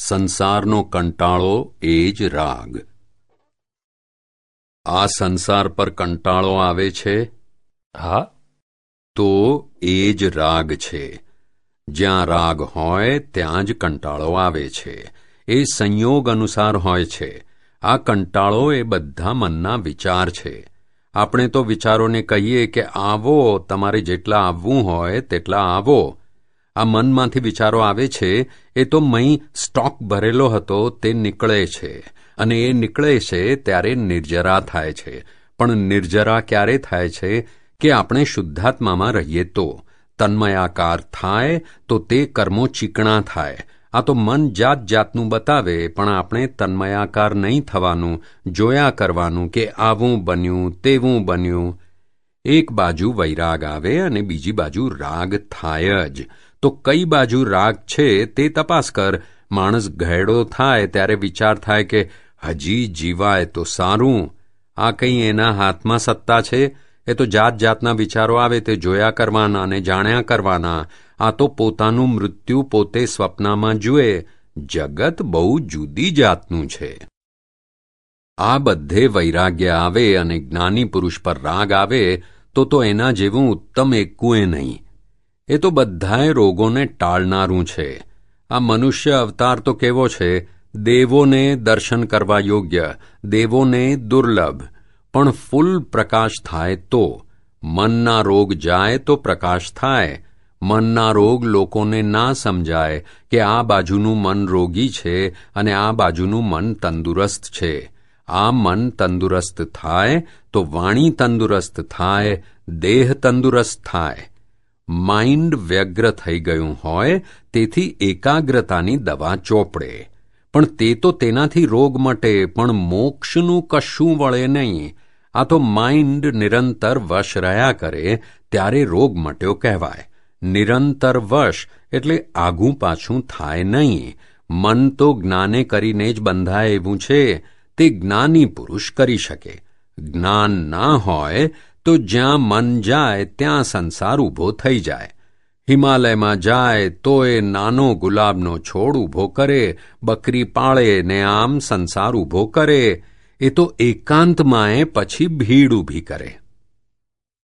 સંસારનો કંટાળો એ જ રાગ. આ સંસાર પર કંટાળો આવે છે? હા. તો એ જ રાગ છે. જ્યાં રાગ હોય ત્યાં જ કંટાળો આવે છે. એ સંયોગ અનુસાર હોય છે. આ કંટાળો એ બધા મનના વિચાર છે. આપણે તો વિચારોને કહીએ કે આવો તમારે જેટલા આવવું હોય તેટલા આવો. આ મનમાંથી વિચારો આવે છે, એ તો મહી સ્ટોક ભરેલો હતો, તે નીકળે છે. અને એ નીકળે છે ત્યારે નિર્જરા થાય છે. પણ નિર્જરા ક્યારે થાય છે કે આપણે શુદ્ધાત્મામાં રહીએ તો? તન્મયાકાર થાય તો તે કર્મો ચીકણા થાય. આ તો મન જાત જાતનું બતાવે, પણ આપણે તન્મયાકાર નહીં થવાનું, જોયા કરવાનું કે આવું બન્યું, તેવું બન્યું. એક બાજુ વૈરાગ આવે અને બીજી બાજુ રાગ થાય જ. તો કઈ બાજુ રાગ છે તે તપાસ કર. માણસ ઘેડો થાય ત્યારે વિચાર થાય કે હજી જીવાય તો સારું. આ કંઈ એના હાથમાં સત્તા છે? એ તો જાત જાતના વિચારો આવે તે જોયા કરવાના અને જાણ્યા કરવાના. આ તો પોતાનું મૃત્યુ પોતે સ્વપ્નમાં જુએ. જગત બહુ જુદી જાતનું છે. આ બધે વૈરાગ્ય આવે અને જ્ઞાની પુરુષ પર રાગ આવે તો તો એના જેવું ઉત્તમ એકુએ નહીં. એ તો બધાએ રોગોને ટાળનારું છે. આ મનુષ્ય અવતાર તો કેવો છે? દેવોને દર્શન કરવા યોગ્ય, દેવોને દુર્લભ. પણ ફૂલ પ્રકાશ થાય તો? મનના રોગ જાય તો પ્રકાશ થાય. મનના રોગ લોકોને ના સમજાય કે આ બાજુનું મન રોગી છે અને આ બાજુનું મન તંદુરસ્ત છે. આ મન તંદુરસ્ત થાય તો વાણી તંદુરસ્ત થાય, દેહ તંદુરસ્ત થાય. માઇન્ડ વ્યગ્ર થઈ ગયું હોય, તેથી એકાગ્રતાની દવા ચોપડે. પણ તે તો તેનાથી રોગ મટે, પણ મોક્ષનું કશું વળે નહીં. આ તો માઇન્ડ નિરંતર વશ રહ્યા કરે, ત્યારે રોગ મટ્યો કહેવાય. નિરંતર વશ એટલે આગું પાછું થાય નહીં. મન તો જ્ઞાને કરીને જ બંધાય એવું છે, તે જ્ઞાની પુરુષ કરી શકે. જ્ઞાન ના હોય તો જ્યાં મન જાય, ત્યાં સંસાર ઊભો થઈ જાય. હિમાલયમાં જાય તો એ નાનો ગુલાબનો છોડ ઊભો કરે, બકરી પાળે ને આમ સંસાર ઊભો કરે. એ તો એકાંતમાં એ પછી ભીડ ઊભી કરે.